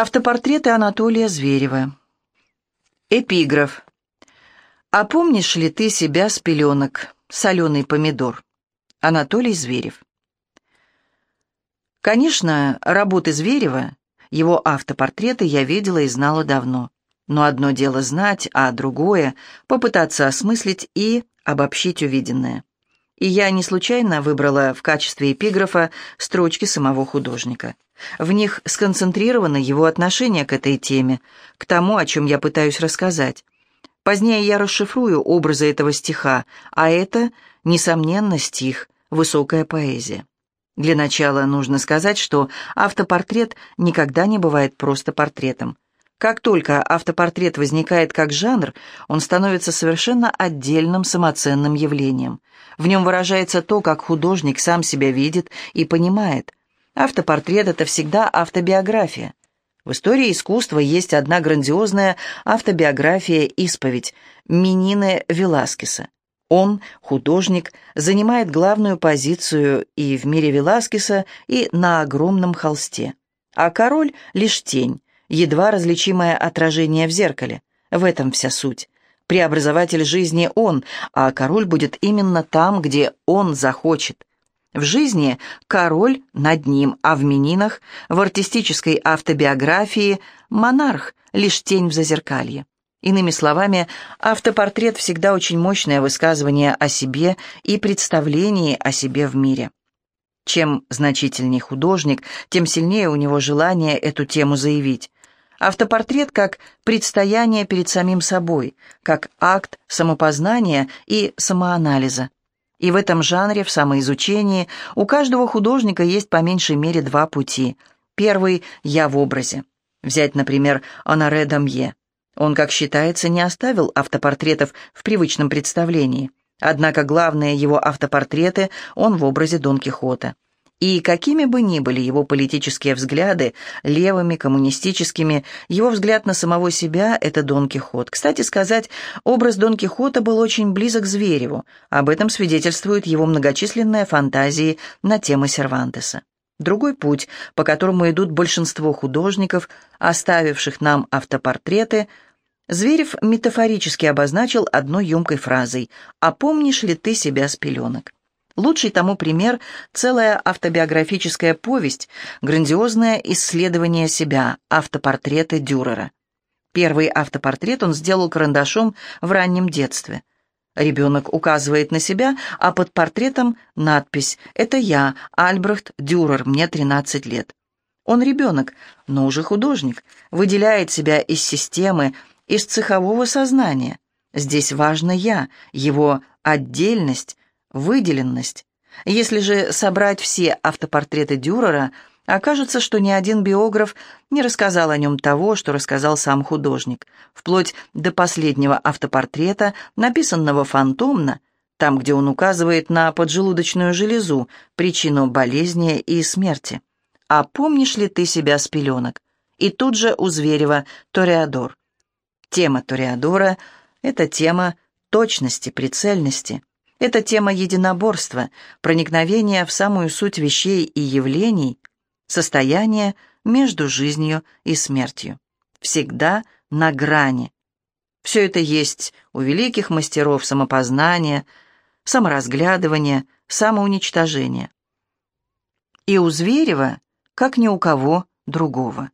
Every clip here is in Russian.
Автопортреты Анатолия Зверева. Эпиграф. «А помнишь ли ты себя с пеленок, соленый помидор?» Анатолий Зверев. Конечно, работы Зверева, его автопортреты я видела и знала давно. Но одно дело знать, а другое — попытаться осмыслить и обобщить увиденное. И я не случайно выбрала в качестве эпиграфа строчки самого художника. В них сконцентрировано его отношение к этой теме, к тому, о чем я пытаюсь рассказать. Позднее я расшифрую образы этого стиха, а это, несомненно, стих, высокая поэзия. Для начала нужно сказать, что автопортрет никогда не бывает просто портретом. Как только автопортрет возникает как жанр, он становится совершенно отдельным самоценным явлением. В нем выражается то, как художник сам себя видит и понимает. Автопортрет — это всегда автобиография. В истории искусства есть одна грандиозная автобиография-исповедь Минины Веласкеса. Он, художник, занимает главную позицию и в мире Веласкеса, и на огромном холсте. А король — лишь тень, едва различимое отражение в зеркале. В этом вся суть. Преобразователь жизни он, а король будет именно там, где он захочет. В жизни король над ним, а в мининах, в артистической автобиографии, монарх, лишь тень в зазеркалье. Иными словами, автопортрет всегда очень мощное высказывание о себе и представление о себе в мире. Чем значительнее художник, тем сильнее у него желание эту тему заявить. Автопортрет как предстояние перед самим собой, как акт самопознания и самоанализа. И в этом жанре, в самоизучении, у каждого художника есть по меньшей мере два пути. Первый – я в образе. Взять, например, Оноре Дамье. Он, как считается, не оставил автопортретов в привычном представлении. Однако главные его автопортреты он в образе Дон Кихота. И какими бы ни были его политические взгляды, левыми, коммунистическими, его взгляд на самого себя – это Дон Кихот. Кстати сказать, образ Дон Кихота был очень близок к Звереву. Об этом свидетельствуют его многочисленные фантазии на темы Сервантеса. Другой путь, по которому идут большинство художников, оставивших нам автопортреты, Зверев метафорически обозначил одной емкой фразой «А помнишь ли ты себя с пеленок?». Лучший тому пример – целая автобиографическая повесть, грандиозное исследование себя, автопортреты Дюрера. Первый автопортрет он сделал карандашом в раннем детстве. Ребенок указывает на себя, а под портретом надпись «Это я, Альбрехт Дюрер, мне 13 лет». Он ребенок, но уже художник, выделяет себя из системы, из цехового сознания. Здесь важно «я», его отдельность, выделенность. Если же собрать все автопортреты Дюрера, окажется, что ни один биограф не рассказал о нем того, что рассказал сам художник, вплоть до последнего автопортрета, написанного фантомно, там, где он указывает на поджелудочную железу, причину болезни и смерти. «А помнишь ли ты себя с пеленок?» И тут же у Зверева Тореадор. Тема Тореадора — это тема точности, прицельности. Это тема единоборства, проникновения в самую суть вещей и явлений, состояние между жизнью и смертью. Всегда на грани. Все это есть у великих мастеров самопознания, саморазглядывания, самоуничтожения. И у Зверева, как ни у кого другого.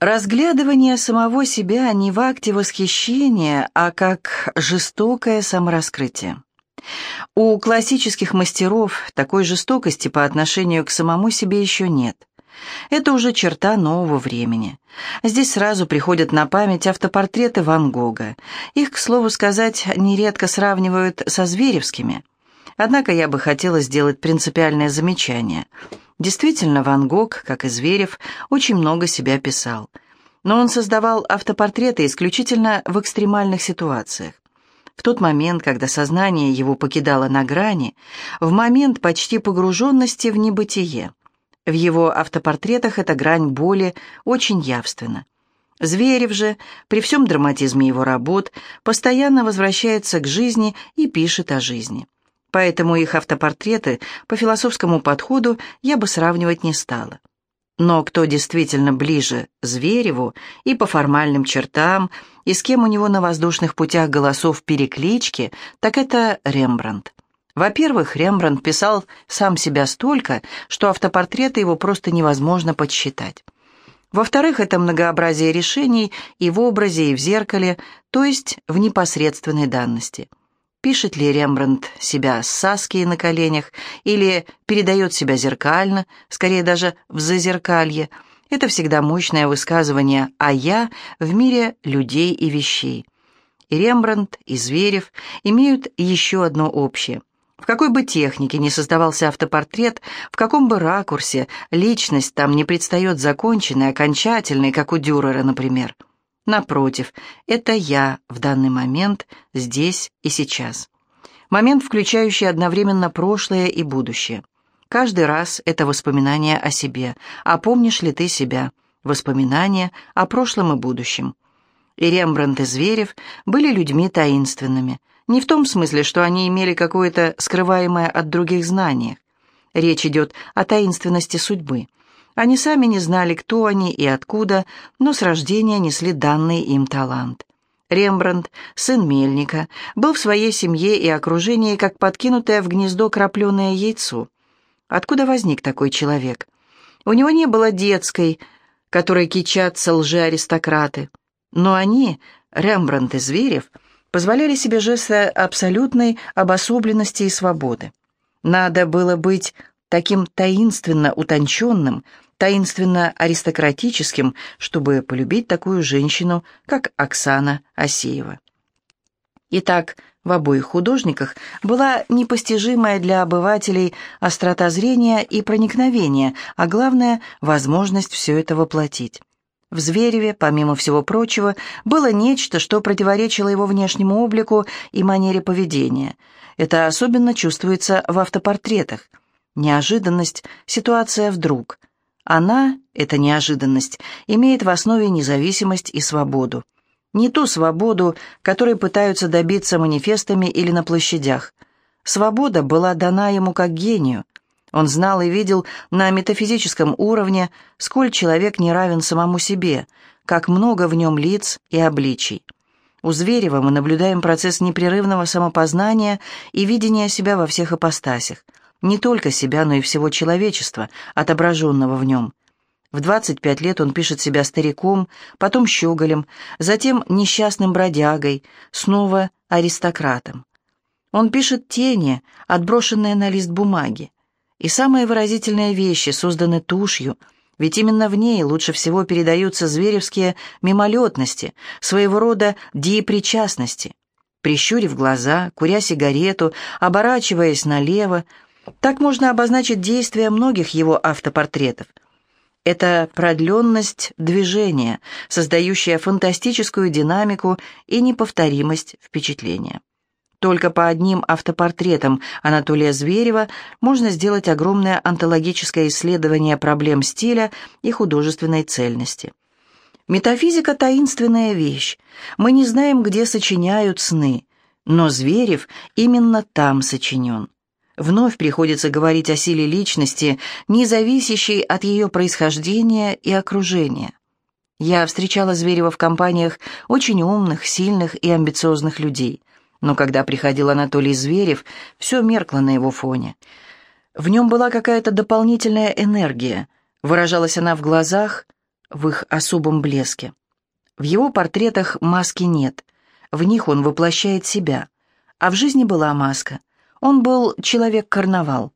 Разглядывание самого себя не в акте восхищения, а как жестокое самораскрытие. У классических мастеров такой жестокости по отношению к самому себе еще нет. Это уже черта нового времени. Здесь сразу приходят на память автопортреты Ван Гога. Их, к слову сказать, нередко сравнивают со зверевскими. Однако я бы хотела сделать принципиальное замечание – Действительно, Ван Гог, как и Зверев, очень много себя писал. Но он создавал автопортреты исключительно в экстремальных ситуациях. В тот момент, когда сознание его покидало на грани, в момент почти погруженности в небытие. В его автопортретах эта грань боли очень явственна. Зверев же, при всем драматизме его работ, постоянно возвращается к жизни и пишет о жизни. Поэтому их автопортреты по философскому подходу я бы сравнивать не стала. Но кто действительно ближе Звереву и по формальным чертам, и с кем у него на воздушных путях голосов переклички, так это Рембрандт. Во-первых, Рембрандт писал сам себя столько, что автопортреты его просто невозможно подсчитать. Во-вторых, это многообразие решений и в образе, и в зеркале, то есть в непосредственной данности – Пишет ли Рембрандт себя с Саской на коленях или передает себя зеркально, скорее даже в зазеркалье, это всегда мощное высказывание «а я» в мире людей и вещей. И Рембрандт, и Зверев имеют еще одно общее. В какой бы технике ни создавался автопортрет, в каком бы ракурсе, личность там не предстает законченной, окончательной, как у Дюрера, например – Напротив, это я в данный момент, здесь и сейчас. Момент, включающий одновременно прошлое и будущее. Каждый раз это воспоминание о себе. А помнишь ли ты себя? Воспоминания о прошлом и будущем. И Рембрандт и Зверев были людьми таинственными. Не в том смысле, что они имели какое-то скрываемое от других знание. Речь идет о таинственности судьбы – они сами не знали, кто они и откуда, но с рождения несли данный им талант. Рембрандт, сын мельника, был в своей семье и окружении, как подкинутое в гнездо крапленое яйцо. Откуда возник такой человек? У него не было детской, которой кичатся лжеаристократы. Но они, Рембрандт и Зверев, позволяли себе жесты абсолютной обособленности и свободы. Надо было быть таким таинственно утонченным, таинственно аристократическим, чтобы полюбить такую женщину, как Оксана Асеева. Итак, в обоих художниках была непостижимая для обывателей острота зрения и проникновения, а главное – возможность все это воплотить. В Звереве, помимо всего прочего, было нечто, что противоречило его внешнему облику и манере поведения. Это особенно чувствуется в автопортретах – Неожиданность, ситуация вдруг. Она, эта неожиданность, имеет в основе независимость и свободу. Не ту свободу, которой пытаются добиться манифестами или на площадях. Свобода была дана ему как гению. Он знал и видел на метафизическом уровне, сколь человек не равен самому себе, как много в нем лиц и обличий. У Зверева мы наблюдаем процесс непрерывного самопознания и видения себя во всех ипостасях – не только себя, но и всего человечества, отображенного в нем. В 25 лет он пишет себя стариком, потом щеголем, затем несчастным бродягой, снова аристократом. Он пишет тени, отброшенные на лист бумаги. И самые выразительные вещи созданы тушью, ведь именно в ней лучше всего передаются зверевские мимолетности, своего рода диепричастности. Прищурив глаза, куря сигарету, оборачиваясь налево, так можно обозначить действия многих его автопортретов. Это продленность движения, создающая фантастическую динамику и неповторимость впечатления. Только по одним автопортретам Анатолия Зверева можно сделать огромное антологическое исследование проблем стиля и художественной цельности. Метафизика – таинственная вещь. Мы не знаем, где сочиняют сны, но Зверев именно там сочинен. Вновь приходится говорить о силе личности, не зависящей от ее происхождения и окружения. Я встречала Зверева в компаниях очень умных, сильных и амбициозных людей. Но когда приходил Анатолий Зверев, все меркло на его фоне. В нем была какая-то дополнительная энергия. Выражалась она в глазах, в их особом блеске. В его портретах маски нет. В них он воплощает себя. А в жизни была маска — он был человек-карнавал.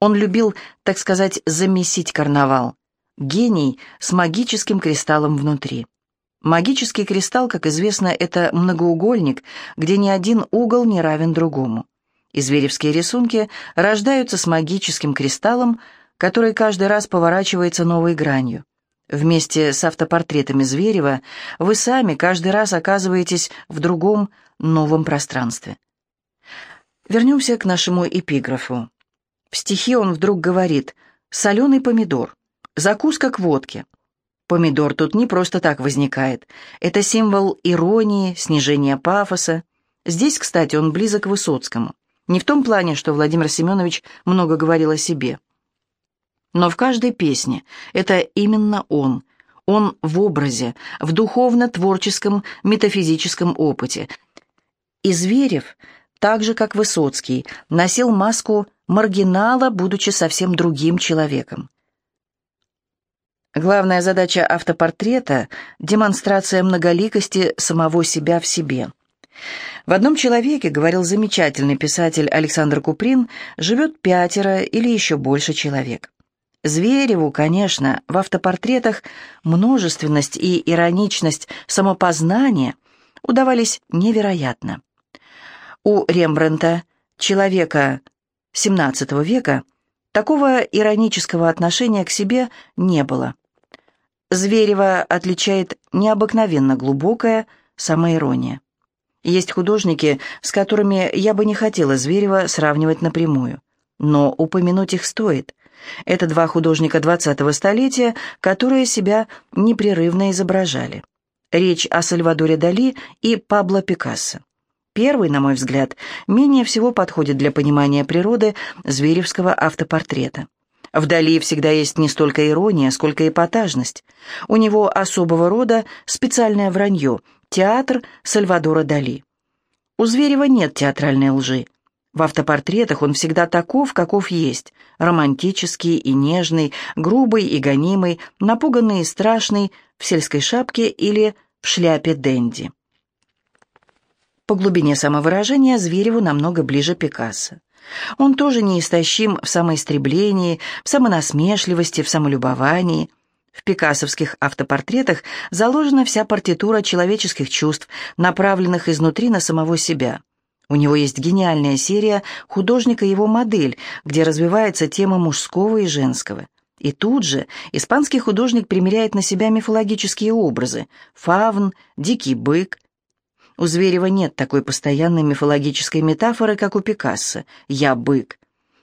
Он любил, так сказать, замесить карнавал. Гений с магическим кристаллом внутри. Магический кристалл, как известно, это многоугольник, где ни один угол не равен другому. И зверевские рисунки рождаются с магическим кристаллом, который каждый раз поворачивается новой гранью. Вместе с автопортретами Зверева вы сами каждый раз оказываетесь в другом новом пространстве. Вернемся к нашему эпиграфу. В стихе он вдруг говорит «соленый помидор, закуска к водке». Помидор тут не просто так возникает. Это символ иронии, снижения пафоса. Здесь, кстати, он близок к Высоцкому. Не в том плане, что Владимир Семенович много говорил о себе. Но в каждой песне это именно он. Он в образе, в духовно-творческом, метафизическом опыте. И Зверев, так же как Высоцкий, носил маску маргинала, будучи совсем другим человеком. Главная задача автопортрета – демонстрация многоликости самого себя в себе. В одном человеке, говорил замечательный писатель Александр Куприн, живет пятеро или еще больше человек. Звереву, конечно, в автопортретах множественность и ироничность самопознания удавались невероятно. У Рембрандта, человека XVII века, такого иронического отношения к себе не было. Зверева отличает необыкновенно глубокая самоирония. Есть художники, с которыми я бы не хотела Зверева сравнивать напрямую, но упомянуть их стоит. Это два художника 20-го столетия, которые себя непрерывно изображали. Речь о Сальвадоре Дали и Пабло Пикассо. Первый, на мой взгляд, менее всего подходит для понимания природы зверевского автопортрета. Вдали всегда есть не столько ирония, сколько эпатажность. У него особого рода специальное вранье – театр Сальвадора Дали. У Зверева нет театральной лжи. В автопортретах он всегда таков, каков есть. Романтический и нежный, грубый и гонимый, напуганный и страшный, в сельской шапке или в шляпе Дэнди. По глубине самовыражения Звереву намного ближе Пикассо. Он тоже неистощим в самоистреблении, в самонасмешливости, в самолюбовании. В пикассовских автопортретах заложена вся партитура человеческих чувств, направленных изнутри на самого себя – у него есть гениальная серия «Художник и его модель», где развивается тема мужского и женского. И тут же испанский художник примеряет на себя мифологические образы – фавн, дикий бык. У Зверева нет такой постоянной мифологической метафоры, как у Пикассо «я бык».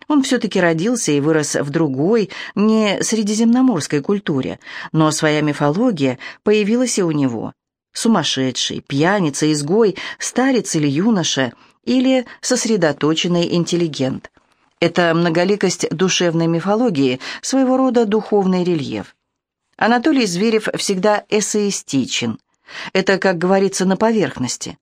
Он все-таки родился и вырос в другой, не средиземноморской культуре, но своя мифология появилась и у него. Сумасшедший, пьяница, изгой, старец или юноша – или сосредоточенный интеллигент. Это многоликость душевной мифологии, своего рода духовный рельеф. Анатолий Зверев всегда эссеистичен. Это, как говорится, на поверхности.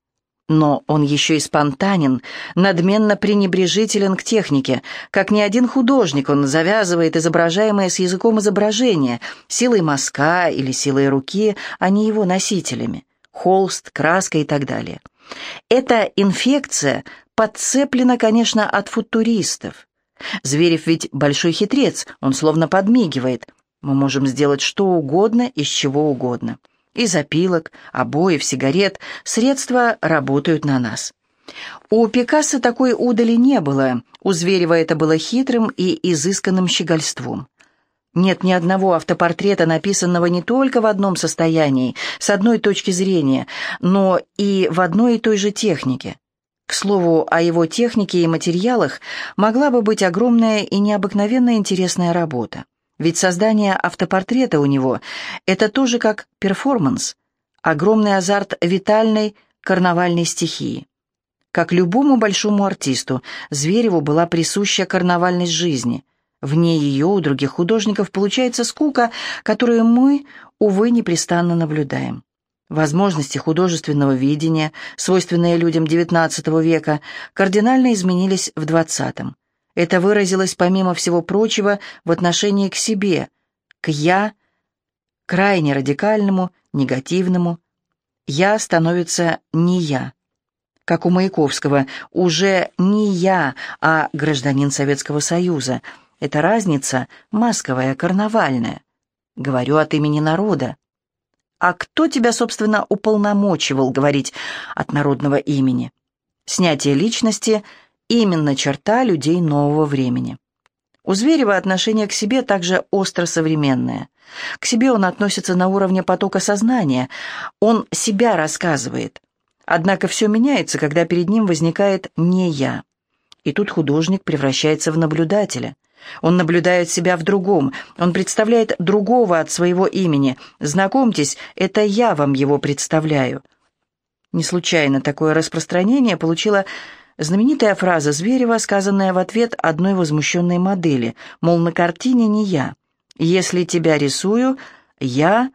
Но он еще и спонтанен, надменно пренебрежителен к технике. Как ни один художник, он завязывает изображаемое с языком изображение, силой мазка или силой руки, а не его носителями. Холст, краска и так далее. Эта инфекция подцеплена, конечно, от футуристов. Зверев ведь большой хитрец, он словно подмигивает. Мы можем сделать что угодно из чего угодно. Из опилок, обоев, сигарет средства работают на нас. У Пикассо такой удали не было, у Зверева это было хитрым и изысканным щегольством. Нет ни одного автопортрета, написанного не только в одном состоянии, с одной точки зрения, но и в одной и той же технике. К слову, о его технике и материалах могла бы быть огромная и необыкновенно интересная работа. Ведь создание автопортрета у него – это тоже как перформанс, огромный азарт витальной карнавальной стихии. Как любому большому артисту, Звереву была присуща карнавальность жизни – Вне ее у других художников получается скука, которую мы, увы, непрестанно наблюдаем. Возможности художественного видения, свойственные людям XIX века, кардинально изменились в XX. Это выразилось, помимо всего прочего, в отношении к себе, к «я», крайне радикальному, негативному. «Я» становится «не я». Как у Маяковского, уже не я, а гражданин Советского Союза – эта разница масковая, карнавальная. Говорю от имени народа. А кто тебя, собственно, уполномочивал говорить от народного имени? Снятие личности – именно черта людей нового времени. У Зверева отношение к себе также остро современное. К себе он относится на уровне потока сознания. Он себя рассказывает. Однако все меняется, когда перед ним возникает «не я». И тут художник превращается в наблюдателя. Он наблюдает себя в другом, он представляет другого от своего имени. Знакомьтесь, это я вам его представляю. Не случайно такое распространение получила знаменитая фраза Зверева, сказанная в ответ одной возмущенной модели, мол, на картине не я. Если тебя рисую, я,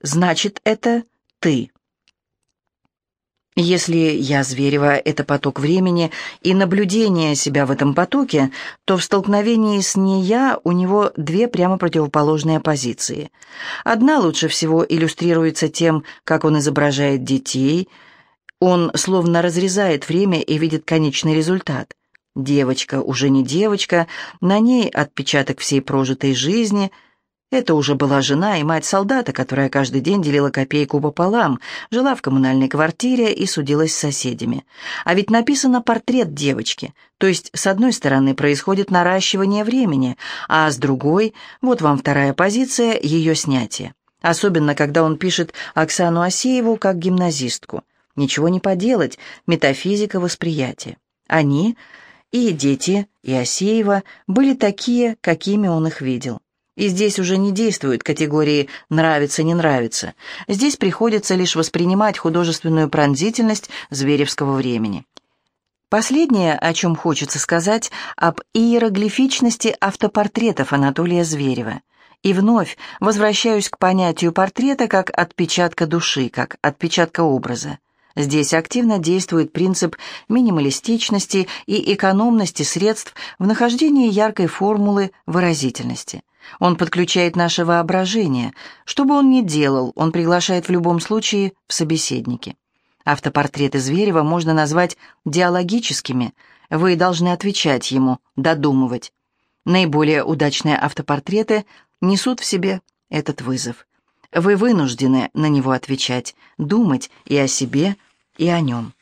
значит, это ты. Если я Зверева — это поток времени и наблюдение себя в этом потоке, то в столкновении с «не я» у него две прямо противоположные позиции. Одна лучше всего иллюстрируется тем, как он изображает детей. Он словно разрезает время и видит конечный результат. Девочка уже не девочка, на ней отпечаток всей прожитой жизни — это уже была жена и мать солдата, которая каждый день делила копейку пополам, жила в коммунальной квартире и судилась с соседями. А ведь написано портрет девочки, то есть с одной стороны происходит наращивание времени, а с другой, вот вам вторая позиция, ее снятие. Особенно, когда он пишет Оксану Асееву как гимназистку. Ничего не поделать, метафизика восприятия. Они, и дети, и Асеева, были такие, какими он их видел. И здесь уже не действуют категории «нравится-не нравится». Здесь приходится лишь воспринимать художественную пронзительность зверевского времени. Последнее, о чем хочется сказать, об иероглифичности автопортретов Анатолия Зверева. И вновь возвращаюсь к понятию портрета как отпечатка души, как отпечатка образа. Здесь активно действует принцип минималистичности и экономности средств в нахождении яркой формулы выразительности – он подключает наше воображение. Что бы он ни делал, он приглашает в любом случае в собеседники. Автопортреты Зверева можно назвать диалогическими. Вы должны отвечать ему, додумывать. Наиболее удачные автопортреты несут в себе этот вызов. Вы вынуждены на него отвечать, думать и о себе, и о нем.